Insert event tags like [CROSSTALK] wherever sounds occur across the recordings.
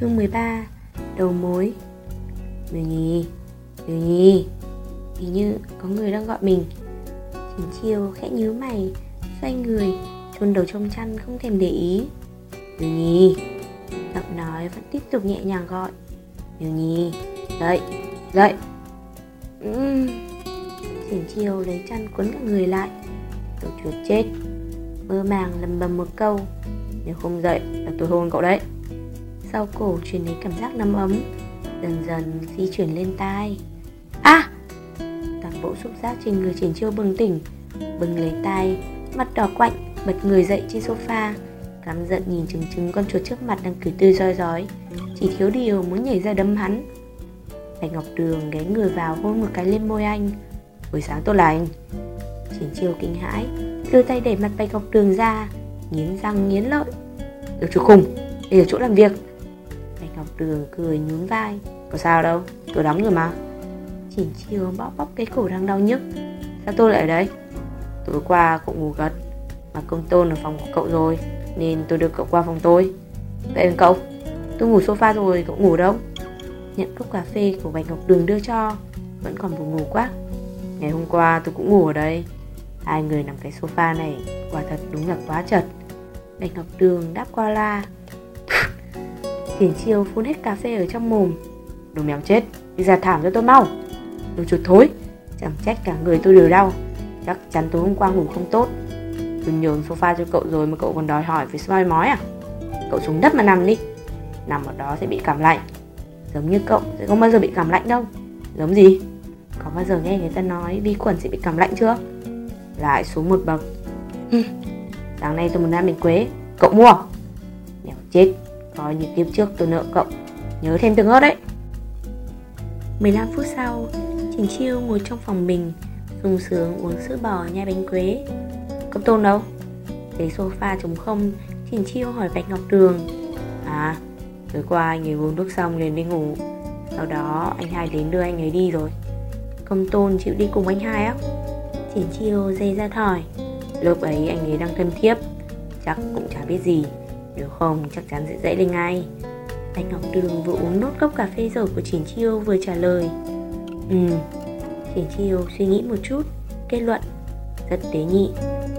Chương 13 Đầu mối. Miêu Nhi Miêu Nhi Hình như có người đang gọi mình. Triển chiêu khẽ nhíu mày, Xoay người, chôn đầu trong chăn, không thèm để ý. Miêu Nhi Giọng nói vẫn tiếp tục nhẹ nhàng gọi. Miêu Nhi Dậy Dậy uhm. Triển chiêu lấy chăn cuốn cả người lại. Tôi chuột chết. Mơ màng lầm bầm một câu. Nếu không dậy là tôi hôn cậu đấy. Sau cổ truyền đến cảm giác nấm ấm Dần dần di chuyển lên tai. À Toàn bộ xúc giác trên người triển chiêu bừng tỉnh Bừng lấy tay Mặt đỏ quạnh Bật người dậy trên sofa Cắm giận nhìn chừng chừng con chuột trước mặt đang cười tươi roi rói. Chỉ thiếu điều muốn nhảy ra đấm hắn. Bạch Ngọc Đường ghé người vào hôn một cái lên môi anh. Buổi sáng tốt lành. Triển chiêu kinh hãi đưa tay đẩy mặt Bạch Ngọc Đường ra Nghiến răng nghiến lợi. Được chú khùng, đây là chỗ làm việc. Đường cười nhún vai. Có sao đâu, tôi đóng rồi mà. Chỉnh chiều bóp bóp cái cổ đang đau nhức. Sao tôi lại ở đây? Tối qua cậu ngủ gật Mà công tôn ở phòng của cậu rồi Nên tôi đưa cậu qua phòng tôi. Vậy cậu, tôi ngủ sofa rồi, cậu ngủ đâu? Nhận cốc cà phê của Bạch Ngọc Đường đưa cho Vẫn còn buồn ngủ quá. Ngày hôm qua tôi cũng ngủ ở đây. Hai người nằm cái sofa này Quả thật đúng là quá chật. Bạch Ngọc Đường đáp qua la Triển chiêu phun hết cà phê ở trong mồm. Đồ mèo chết, Đi ra thảm cho tôi mau. Đồ chuột thối, Chẳng trách cả người tôi đều đau. Chắc chắn tối hôm qua ngủ không tốt. Tôi nhường sofa cho cậu rồi mà cậu còn đòi hỏi phải soi mói à? Cậu xuống đất mà nằm đi. Nằm ở đó sẽ bị cảm lạnh. Giống như cậu sẽ không bao giờ bị cảm lạnh đâu. Giống gì? Có bao giờ nghe người ta nói vi khuẩn sẽ bị cảm lạnh chưa? Lại xuống một bậc. Sáng nay tôi muốn ăn bánh quế. Cậu mua. Mèo chết. Coi như kiếp trước tôi nợ cậu Nhớ thêm từng ớt đấy. 15 phút sau, Trình Chiêu ngồi trong phòng mình, sung sướng uống sữa bò nhai bánh quế. Cậu Tôn đâu? Ghế sofa trống không, Trình Chiêu hỏi Bạch Ngọc Đường À Tối qua anh ấy uống nước xong liền đi ngủ. Sau đó anh hai đến đưa anh ấy đi rồi. Công Tôn chịu đi cùng anh hai á. Triển chiêu dây ra thỏi. Lúc ấy anh ấy đang thân thiếp, Chắc cũng chả biết gì. Nếu không, chắc chắn sẽ dậy lên ngay. Anh Ngọc Đường vừa uống nốt cốc cà phê rồi của Triển chiêu vừa trả lời. Ừ Triển chiêu suy nghĩ một chút, Kết luận, Rất tế nhị,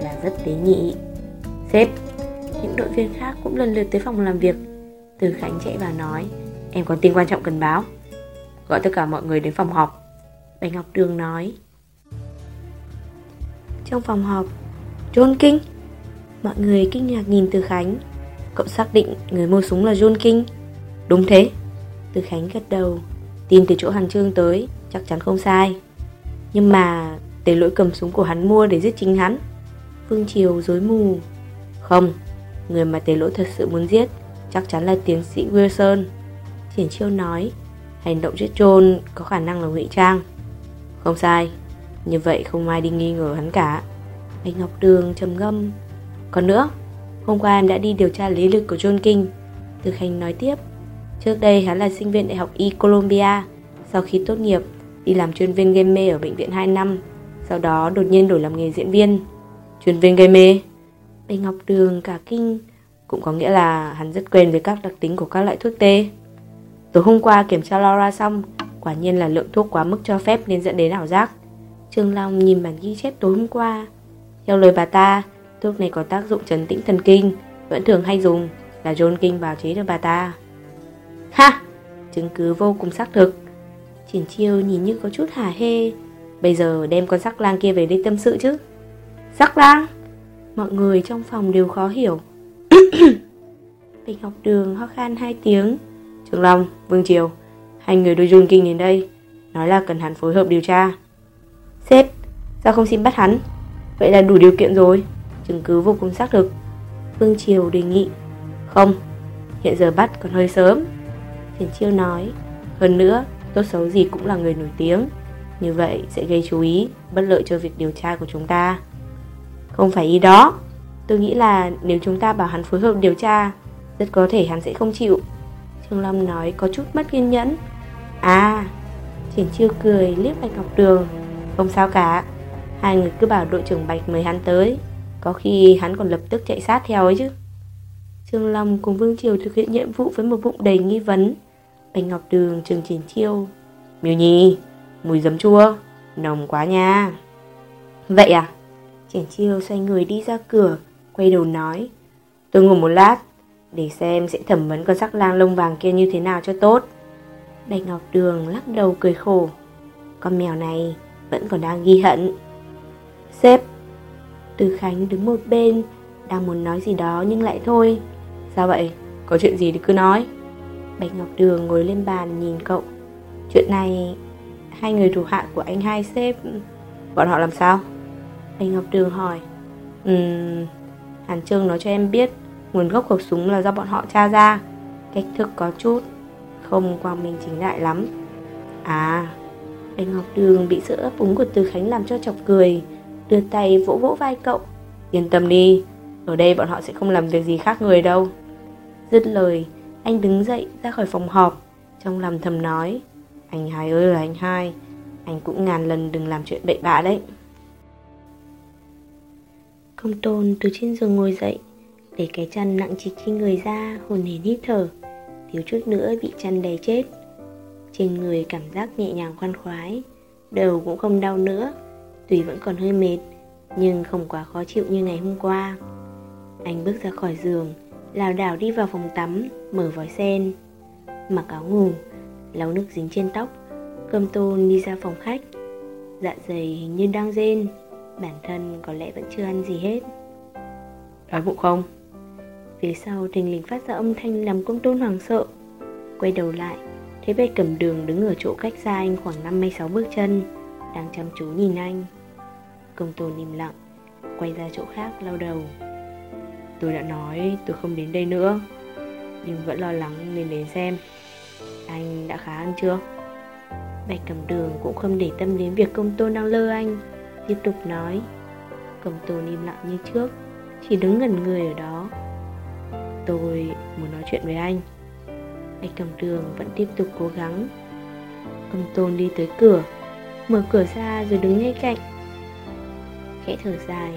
Là rất tế nhị. Sếp, Những đội viên khác cũng lần lượt tới phòng làm việc. Từ Khánh chạy vào nói, Em có tin quan trọng cần báo? Gọi tất cả mọi người đến phòng họp. Bạch Ngọc Đường nói. Trong phòng họp John King Mọi người kinh ngạc nhìn Từ Khánh. Cậu xác định người mua súng là John King. Đúng thế. Từ Khánh gật đầu. Tìm từ chỗ Hàn Trương tới, Chắc chắn không sai. Nhưng mà Tề lỗi cầm súng của hắn mua để giết chính hắn. Phương Triều dối mù. Không, Người mà tề lỗi thật sự muốn giết Chắc chắn là tiến sĩ Wilson. Triển chiêu nói, Hành động giết John có khả năng là ngụy trang. Không sai, như vậy không ai đi nghi ngờ hắn cả. Anh Ngọc Đường trầm ngâm. Còn nữa Hôm qua em đã đi điều tra lý lịch của John King. Từ Khánh nói tiếp, Trước đây hắn là sinh viên đại học Y Columbia. Sau khi tốt nghiệp, Đi làm chuyên viên gây mê ở bệnh viện 2 năm. Sau đó đột nhiên đổi làm nghề diễn viên. Chuyên viên gây mê? Anh Ngọc Đường, cả kinh. Cũng có nghĩa là hắn rất quen với các đặc tính của các loại thuốc tê. Tối hôm qua kiểm tra Laura xong, Quả nhiên là lượng thuốc quá mức cho phép nên dẫn đến ảo giác. Trương Long nhìn bản ghi chép tối hôm qua. Theo lời bà ta Thuốc này có tác dụng trấn tĩnh thần kinh Vẫn thường hay dùng Là John King bào chế được bà ta. Ha! Chứng cứ vô cùng xác thực. Triển chiêu nhìn như có chút hả hê. Bây giờ đem con sắc lang kia về đây tâm sự chứ. Sắc lang! Mọi người trong phòng đều khó hiểu. [COUGHS] Bạch học Đường ho khan hai tiếng. Trường Long, Vương Triều Hai người đôi John King đến đây. Nói là cần hắn phối hợp điều tra. Sếp, sao không xin bắt hắn? Vậy là đủ điều kiện rồi. Chứng cứ vô cùng xác thực. Vương Triều đề nghị Không, hiện giờ bắt còn hơi sớm. Triển Chiêu nói Hơn nữa, tốt xấu gì cũng là người nổi tiếng Như vậy sẽ gây chú ý Bất lợi cho việc điều tra của chúng ta. Không phải ý đó. Tôi nghĩ là nếu chúng ta bảo hắn phối hợp điều tra Rất có thể hắn sẽ không chịu. Trương Lâm nói có chút mất kiên nhẫn. À. Triển Chiêu cười liếc Bạch Ngọc Đường không sao cả. Hai người cứ bảo đội trưởng Bạch mời hắn tới. Có khi hắn còn lập tức chạy sát theo ấy chứ Trương Long cùng Vương Triều thực hiện nhiệm vụ với một bụng đầy nghi vấn. Bạch Ngọc Đường trường triển chiêu. Miêu Nhi, mùi giấm chua, nồng quá nha. Vậy à? Triển chiêu xoay người đi ra cửa, quay đầu nói. Tôi ngủ một lát, để xem sẽ thẩm vấn con sắc lang lông vàng kia như thế nào cho tốt. Bạch Ngọc Đường lắc đầu cười khổ. Con mèo này vẫn còn đang ghi hận. Sếp, từ Khánh đứng một bên, đang muốn nói gì đó nhưng lại thôi. Sao vậy? Có chuyện gì thì cứ nói. Bạch Ngọc Đường ngồi lên bàn nhìn cậu. Chuyện này, hai người thủ hạ của anh hai sếp, bọn họ làm sao? Bạch Ngọc Đường hỏi. Ừm, Hàn Trương nói cho em biết nguồn gốc khẩu súng là do bọn họ tra ra. Cách thức có chút, không quang minh chính đại lắm. À, Bạch Ngọc Đường bị sự ấp úng của Từ Khánh làm cho chọc cười, đưa tay vỗ vỗ vai cậu. Yên tâm đi, ở đây bọn họ sẽ không làm việc gì khác người đâu. Dứt lời, anh đứng dậy ra khỏi phòng họp, trong lòng thầm nói. Anh hai ơi là anh hai, anh cũng ngàn lần đừng làm chuyện bậy bạ đấy. Công tôn từ trên giường ngồi dậy, để cái chân nặng trịch trên người ra, hồn hển hít thở, thiếu chút nữa bị chăn đè chết. Trên người cảm giác nhẹ nhàng khoan khoái, đầu cũng không đau nữa, tuy vẫn còn hơi mệt, nhưng không quá khó chịu như ngày hôm qua. Anh bước ra khỏi giường, lảo đảo đi vào phòng tắm, mở vòi sen, mặc áo ngủ, lau nước dính trên tóc, cơm tôn đi ra phòng khách. Dạ dày hình như đang rên, bản thân có lẽ vẫn chưa ăn gì hết. Đói bụng không? Phía sau thình lình phát ra âm thanh làm công tôn hoảng sợ. Quay đầu lại, thấy bạch cầm đường đứng ở chỗ cách xa anh khoảng 56 bước chân, đang chăm chú nhìn anh. Công tôn im lặng, quay ra chỗ khác lau đầu. Tôi đã nói tôi không đến đây nữa Nhưng vẫn lo lắng nên đến xem Anh đã khá ăn chưa? Bạch cầm đường cũng không để tâm đến việc công tôn đang lơ anh Tiếp tục nói Công tôn im lặng như trước Chỉ đứng gần người ở đó Tôi muốn nói chuyện với anh Bạch cầm đường vẫn tiếp tục cố gắng Công tôn đi tới cửa Mở cửa ra rồi đứng ngay cạnh Khẽ thở dài.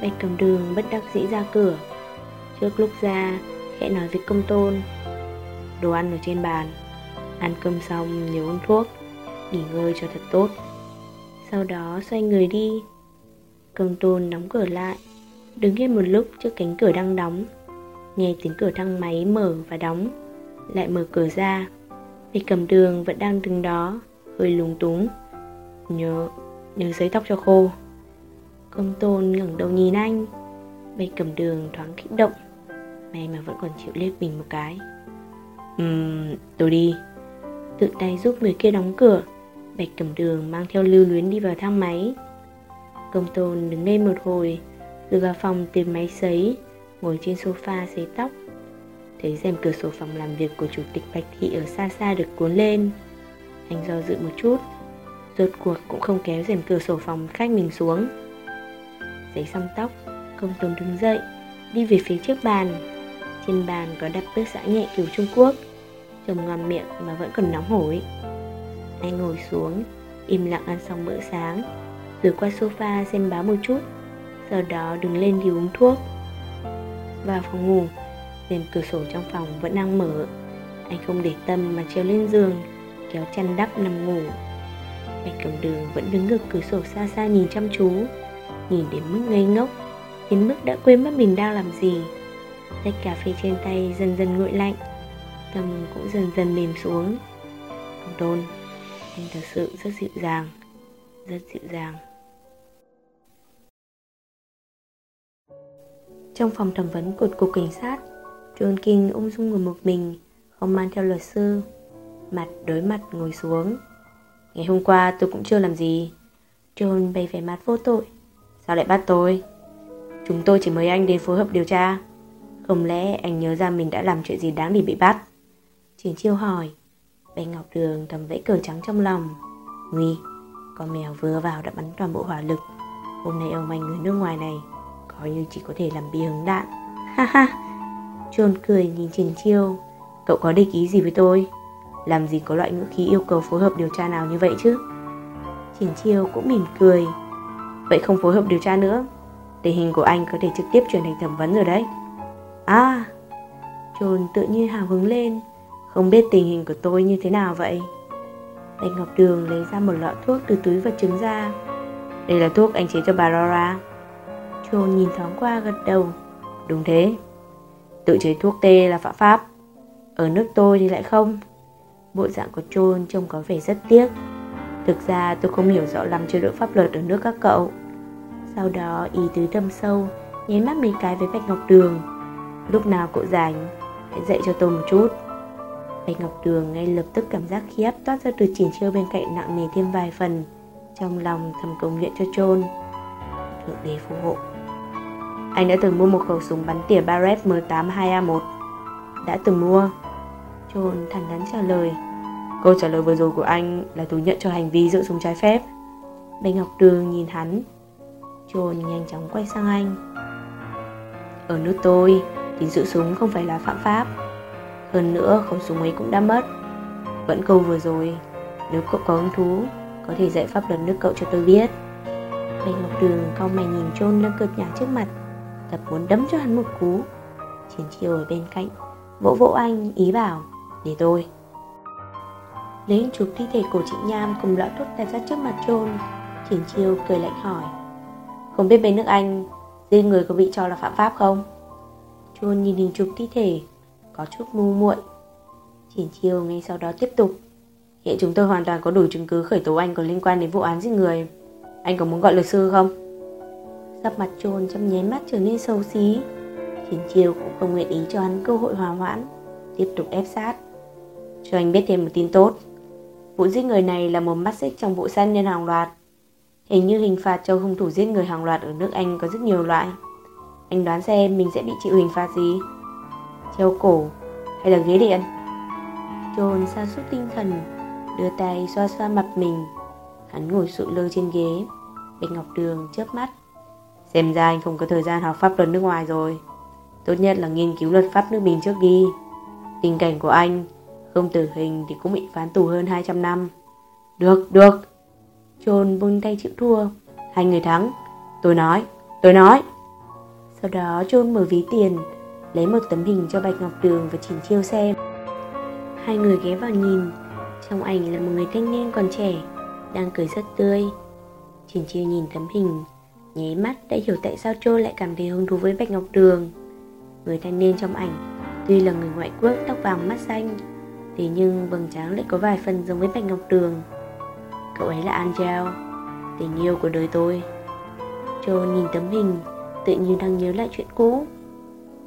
Bạch cầm đường bất đắc dĩ ra cửa. Trước lúc ra, khẽ nói với công tôn. Đồ ăn ở trên bàn. Ăn cơm xong nhớ uống thuốc. Nghỉ ngơi cho thật tốt. Sau đó xoay người đi. Công tôn đóng cửa lại. Đứng yên một lúc trước cánh cửa đang đóng. Nghe tiếng cửa thang máy mở và đóng. Lại mở cửa ra. Bạch cầm đường vẫn đang đứng đó Hơi lúng túng. Nhớ, nhớ giấy tóc cho khô. Công tôn ngẩng đầu nhìn anh Bạch cầm đường thoáng kích động May mà vẫn còn chịu liếc mình một cái. Ừm, tôi đi. Tự tay giúp người kia đóng cửa Bạch cầm đường mang theo lưu luyến đi vào thang máy. Công tôn đứng lên một hồi Rồi vào phòng tìm máy sấy Ngồi trên sofa sấy tóc. Thấy rèm cửa sổ phòng làm việc của chủ tịch Bạch Thị ở xa xa được cuốn lên Anh do dự một chút Rốt cuộc cũng không kéo rèm cửa sổ phòng khách mình xuống Giấy xong tóc Công tôn đứng dậy, Đi về phía trước bàn. Trên bàn có đặt bức xã nhẹ kiểu Trung Quốc chồng ngon miệng mà vẫn còn nóng hổi. Anh ngồi xuống, Im lặng ăn xong bữa sáng, Rồi qua sofa xem báo một chút, Sau đó đứng lên đi uống thuốc. Vào phòng ngủ rèm cửa sổ trong phòng vẫn đang mở. Anh không để tâm mà treo lên giường, Kéo chăn đắp nằm ngủ. Bạch cầm đường vẫn đứng ngược cửa sổ xa xa nhìn chăm chú. Nhìn đến mức ngây ngốc, Đến mức đã quên mất mình đang làm gì. Tách cà phê trên tay dần dần nguội lạnh, Tâm cũng dần dần mềm xuống. Ông tôn, Anh thật sự rất dịu dàng, Rất dịu dàng. Trong phòng thẩm vấn của cục cảnh sát, John King ung dung ngồi một mình, Không mang theo luật sư. Mặt đối mặt ngồi xuống. Ngày hôm qua tôi cũng chưa làm gì. John bày vẻ mặt vô tội. Sao lại bắt tôi? Chúng tôi chỉ mời anh đến phối hợp điều tra. Không lẽ anh nhớ ra mình đã làm chuyện gì đáng để bị bắt? Triển chiêu hỏi. Bé Ngọc Đường thầm vẫy cờ trắng trong lòng. Nguy, Con mèo vừa vào đã bắn toàn bộ hỏa lực. Hôm nay ông anh người nước ngoài này, Coi như chỉ có thể làm bia hứng đạn. Ha ha Trôn cười nhìn Triển chiêu. Cậu có địch ý gì với tôi? Làm gì có loại ngữ khí yêu cầu phối hợp điều tra nào như vậy chứ? Triển chiêu cũng mỉm cười. Vậy không phối hợp điều tra nữa. Tình hình của anh có thể trực tiếp chuyển thành thẩm vấn rồi đấy. À Trồn tự như hào hứng lên. Không biết tình hình của tôi như thế nào vậy? Bạch Ngọc Đường lấy ra một lọ thuốc từ túi vật chứng ra. Đây là thuốc anh chế cho bà Rora. Trồn nhìn thoáng qua gật đầu. Đúng thế. Tự chế thuốc tê là phạm pháp. Ở nước tôi thì lại không. Bộ dạng của Trôn trông có vẻ rất tiếc. Thực ra tôi không hiểu rõ lắm chế độ pháp luật ở nước các cậu. Sau đó, ý tứ thâm sâu Nháy mắt mấy cái với Bạch Ngọc Đường. Lúc nào cậu rảnh, Hãy dạy cho tôi một chút. Bạch Ngọc Đường ngay lập tức cảm giác khiếp toát ra từ triển chiêu bên cạnh nặng nề thêm vài phần. Trong lòng thầm cầu nguyện cho Trôn Thượng đế phù hộ. Anh đã từng mua một khẩu súng bắn tỉa Barrett M82A1 Đã từng mua. Trôn thẳng thắn trả lời. Câu trả lời vừa rồi của anh là thú nhận cho hành vi giữ súng trái phép. Bạch Ngọc Đường nhìn hắn Trôn nhanh chóng quay sang anh. Ở nước tôi thì giữ súng không phải là phạm pháp. Hơn nữa, khẩu súng ấy cũng đã mất. Vẫn câu vừa rồi, Nếu cậu có hứng thú, Có thể dạy pháp luật nước cậu cho tôi biết. Bạch Ngọc Đường cau mày nhìn Trôn đang cực nhả trước mặt Tập muốn đấm cho hắn một cú. Chiến chiều ở bên cạnh, Vỗ vỗ anh, ý bảo, Để tôi. Lấy hình chụp thi thể của chị Nham cùng lọ thuốc đặt ra trước mặt Trôn Triển chiêu cười lạnh hỏi, Không biết bên nước Anh, Giết người có bị cho là phạm pháp không? Trôn nhìn hình chụp thi thể, Có chút ngu muội. Triển chiêu ngay sau đó tiếp tục, Hiện chúng tôi hoàn toàn có đủ chứng cứ khởi tố anh có liên quan đến vụ án giết người. Anh có muốn gọi luật sư không? Sắp mặt trôn trong nháy mắt trở nên xấu xí. Triển chiêu cũng không nguyện ý cho hắn cơ hội hòa hoãn, Tiếp tục ép sát. Cho anh biết thêm một tin tốt. Vụ giết người này là một mắt xích trong vụ sát nhân hàng loạt. Hình như hình phạt cho hung thủ giết người hàng loạt ở nước Anh có rất nhiều loại. Anh đoán xem mình sẽ bị chịu hình phạt gì? Treo cổ hay là ghế điện? John sa sút tinh thần, Đưa tay xoa xoa mặt mình. Hắn ngồi sụi lơ trên ghế, Bạch Ngọc Đường chớp mắt. Xem ra anh không có thời gian học pháp luật nước ngoài rồi. Tốt nhất là nghiên cứu luật pháp nước mình trước đi. Tình cảnh của anh không tử hình thì cũng bị phán tù hơn 200 năm. Được, được. Trôn buông tay chịu thua. Hai người thắng. Tôi nói, tôi nói. Sau đó trôn mở ví tiền Lấy một tấm hình cho Bạch Ngọc Đường và Trình Chiêu xem. Hai người ghé vào nhìn. Trong ảnh là một người thanh niên còn trẻ Đang cười rất tươi. Trình Chiêu nhìn tấm hình Nháy mắt đã hiểu tại sao trôn lại cảm thấy hứng thú với Bạch Ngọc Đường Người thanh niên trong ảnh Tuy là người ngoại quốc tóc vàng mắt xanh Thế nhưng vầng trán lại có vài phần giống với Bạch Ngọc Đường Cậu ấy là Angel, Tình yêu của đời tôi. John nhìn tấm hình, Tự nhiên đang nhớ lại chuyện cũ.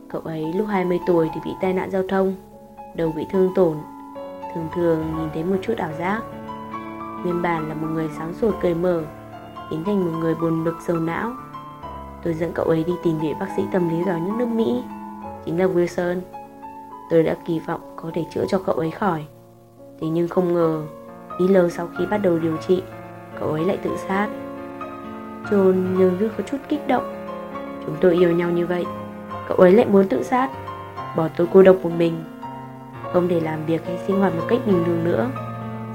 Cậu ấy lúc 20 tuổi thì bị tai nạn giao thông, Đầu bị thương tổn. Thường thường nhìn thấy một chút ảo giác. Nguyên bản là một người sáng sủa cười mở, Biến thành một người buồn bực sầu não. Tôi dẫn cậu ấy đi tìm vị bác sĩ tâm lý giỏi nhất nước Mỹ, Chính là Wilson. Tôi đã kỳ vọng có thể chữa cho cậu ấy khỏi. Thế nhưng không ngờ Ý lâu sau khi bắt đầu điều trị Cậu ấy lại tự sát. John dường như có chút kích động. Chúng tôi yêu nhau như vậy Cậu ấy lại muốn tự sát. Bỏ tôi cô độc một mình. Không để làm việc hay sinh hoạt một cách bình thường nữa.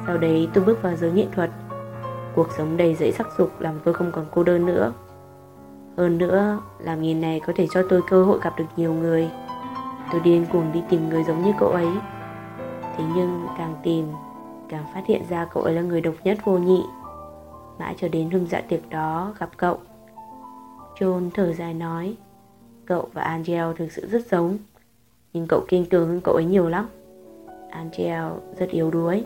Sau đấy tôi bước vào giới nghệ thuật. Cuộc sống đầy dẫy sắc dục làm tôi không còn cô đơn nữa. Hơn nữa, làm nghề này có thể cho tôi cơ hội gặp được nhiều người. Tôi điên cuồng đi tìm người giống như cậu ấy. Thế nhưng càng tìm, càng phát hiện ra cậu ấy là người độc nhất vô nhị. Mãi cho đến hôm dạ tiệc đó gặp cậu, john thở dài nói, cậu và angel thực sự rất giống, nhưng cậu kiên cường hơn cậu ấy nhiều lắm. Angel rất yếu đuối.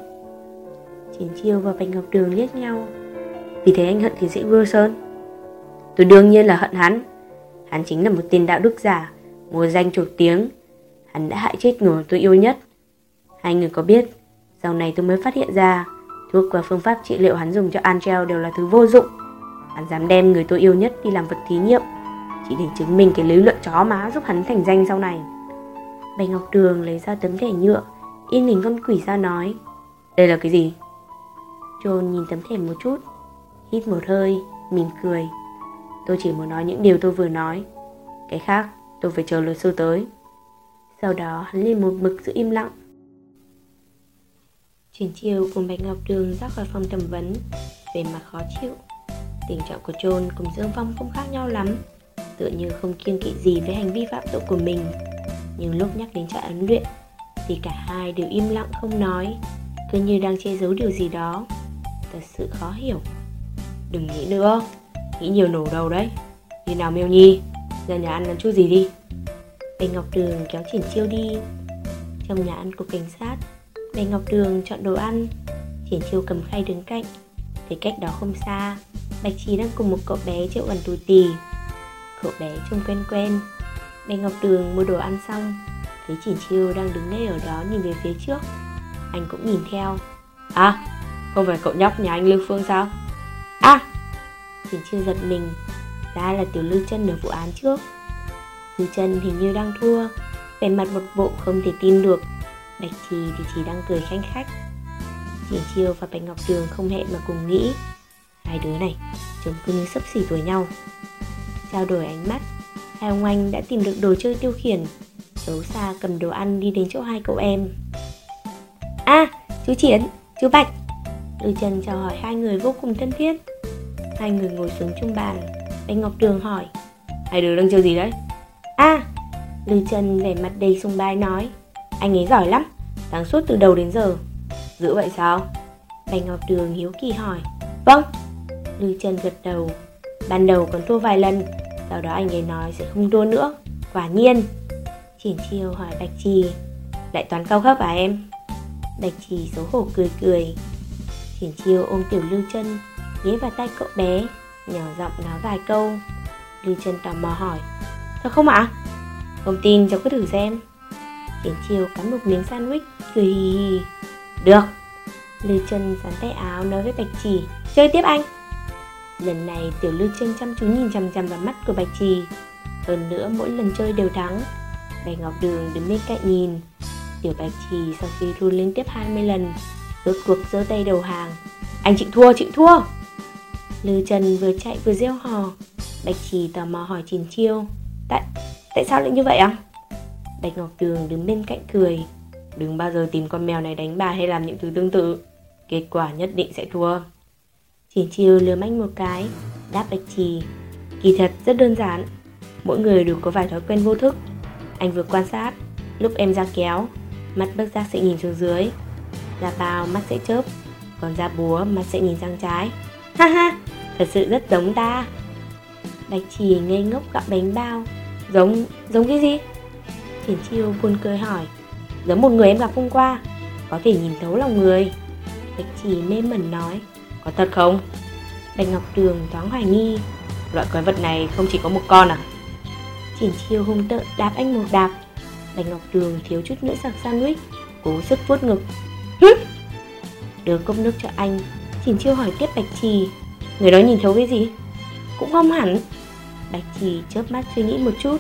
Chiến chiêu và bạch ngọc đường liếc nhau. Vì thế anh hận tiến sĩ wilson? Tôi đương nhiên là hận hắn. Hắn chính là một tên đạo đức giả mua danh chuộc tiếng hắn đã hại chết người tôi yêu nhất. Hai người có biết sau này tôi mới phát hiện ra Thuốc và phương pháp trị liệu hắn dùng cho Angel đều là thứ vô dụng. Hắn dám đem người tôi yêu nhất đi làm vật thí nghiệm Chỉ để chứng minh cái lý luận chó má giúp hắn thành danh sau này. Bạch Ngọc Đường lấy ra tấm thẻ nhựa In hình con quỷ ra nói Đây là cái gì? John nhìn tấm thẻ một chút Hít một hơi, mỉm cười. Tôi chỉ muốn nói những điều tôi vừa nói. Cái khác tôi phải chờ luật sư tới. Sau đó, hắn lên một mực giữ im lặng. Chuyển chiều cùng Bạch Ngọc Đường ra khỏi phòng thẩm vấn Về mặt khó chịu. Tình trạng của Trôn cùng Dương Phong không khác nhau lắm, Tựa như không kiêng kỵ gì với hành vi phạm tội của mình. Nhưng lúc nhắc đến trại ấn luyện, Thì cả hai đều im lặng không nói, Cứ như đang che giấu điều gì đó. Thật sự khó hiểu. Đừng nghĩ nữa, Nghĩ nhiều nổ đầu đấy. Đi nào Miêu Nhi, Ra nhà ăn ăn chút gì đi. Bạch Ngọc Đường kéo Triển Chiêu đi. Trong nhà ăn của cảnh sát Bạch Ngọc Đường chọn đồ ăn. Triển Chiêu cầm khay đứng cạnh. Thấy cách đó không xa Bạch Trí đang cùng một cậu bé triệu gần tù tì. Cậu bé trông quen quen. Bạch Ngọc Đường mua đồ ăn xong Thấy Triển Chiêu đang đứng ngay ở đó nhìn về phía trước. Anh cũng nhìn theo. À, không phải cậu nhóc nhà anh Lưu Phương sao? À, Triển Chiêu giật mình. Ra là tiểu Lưu chân ở vụ án trước. Lưu chân hình như đang thua. Vẻ mặt một bộ không thể tin được. Bạch Trì thì chỉ đang cười khanh khách. Triển Chiêu và Bạch Ngọc Đường không hẹn mà cùng nghĩ. Hai đứa này trông cứ như sấp xỉ tuổi nhau. Trao đổi ánh mắt Hai ông anh đã tìm được đồ chơi tiêu khiển. Xấu xa cầm đồ ăn đi đến chỗ hai cậu em. À chú chiến, chú Bạch. Từ Trần chào hỏi hai người vô cùng thân thiết. Hai người ngồi xuống chung bàn. Bạch Ngọc Đường hỏi. Hai đứa đang chơi gì đấy? À Lưu Trần vẻ mặt đầy sùng bái nói, Anh ấy giỏi lắm, Sáng suốt từ đầu đến giờ. Dữ vậy sao? Bạch Ngọc Đường hiếu kỳ hỏi. Vâng. Lưu Trần gật đầu. Ban đầu còn thua vài lần, Sau đó anh ấy nói sẽ không thua nữa, Quả nhiên. Triển chiêu hỏi Bạch Trì, Lại toán cao cấp à em? Bạch Trì xấu hổ cười cười. Triển chiêu ôm tiểu Lưu Trân Ghé vào tay cậu bé, Nhỏ giọng nói vài câu. Lưu Trân tò mò hỏi Thật không ạ? Không tin cháu cứ thử xem. Kiến chiều cắn một miếng sandwich. Cười hì hì Được. Lưu Trân dán tay áo nói với Bạch Trì. Chơi tiếp anh. Lần này Tiểu Lưu Trân chăm chú nhìn chằm chằm vào mắt của Bạch Trì. Hơn nữa mỗi lần chơi đều thắng. Bạch Ngọc Đường đứng bên cạnh nhìn. Tiểu Bạch Trì sau khi run lên tiếp 20 lần Rốt cuộc giơ tay đầu hàng. Anh chịu thua, chịu thua. Lưu Trần vừa chạy vừa reo hò. Bạch Trì tò mò hỏi Trình Chiêu. Tại, tại sao lại như vậy ạ? Bạch Ngọc tường đứng bên cạnh cười. Đừng bao giờ tìm con mèo này đánh bà hay làm những thứ tương tự. Kết quả nhất định sẽ thua. Triển chiêu lừa anh một cái Đáp Bạch Trì. Kỳ thật rất đơn giản. Mỗi người đều có vài thói quen vô thức. Anh vừa quan sát Lúc em ra kéo Mắt bất giác sẽ nhìn xuống dưới. Ra bao mắt sẽ chớp Còn ra búa mắt sẽ nhìn sang trái. Ha ha Thật sự rất giống ta. Bạch Trì ngây ngốc gặm bánh bao. Giống, giống cái gì? Triển chiêu buồn cười hỏi. Giống một người em gặp hôm qua Có thể nhìn thấu lòng người. Bạch Trì mê mẩn nói Có thật không? Bạch Ngọc Đường thoáng hoài nghi. Loại quái vật này không chỉ có một con à? Triển chiêu hung tợn đạp anh một đạp. Bạch Ngọc Đường thiếu chút nữa sặc sandwich Cố sức vuốt ngực. Đưa cốc nước cho anh. Triển chiêu hỏi tiếp Bạch Trì. Người đó nhìn thấu cái gì? Cũng không hẳn. Bạch Trì chớp mắt suy nghĩ một chút.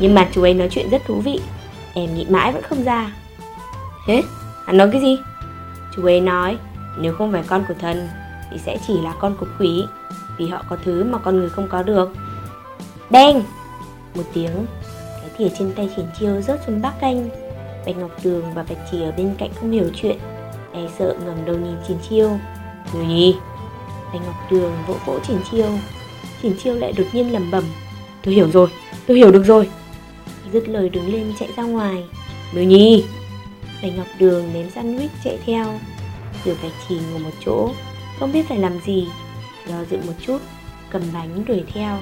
Nhưng mà chú ấy nói chuyện rất thú vị. Em nghĩ mãi vẫn không ra. Thế? Hắn nói cái gì? Chú ấy nói, Nếu không phải con của thần, Thì sẽ chỉ là con của quỷ. Vì họ có thứ mà con người không có được. Đen Một tiếng. Cái thìa trên tay triển chiêu rớt xuống bát canh. Bạch Ngọc Đường và Bạch trì ở bên cạnh không hiểu chuyện. E sợ ngẩng đầu nhìn triển chiêu. Người gì? Bạch Ngọc Đường vỗ vỗ triển chiêu. Triển chiêu lại đột nhiên lẩm bẩm Tôi hiểu rồi, tôi hiểu được rồi. Dứt lời đứng lên chạy ra ngoài. Miêu Nhi. Bạch Ngọc Đường ném sandwich chạy theo. Tiểu Bạch Chỉ ngồi một chỗ Không biết phải làm gì Do dự một chút Cầm bánh đuổi theo.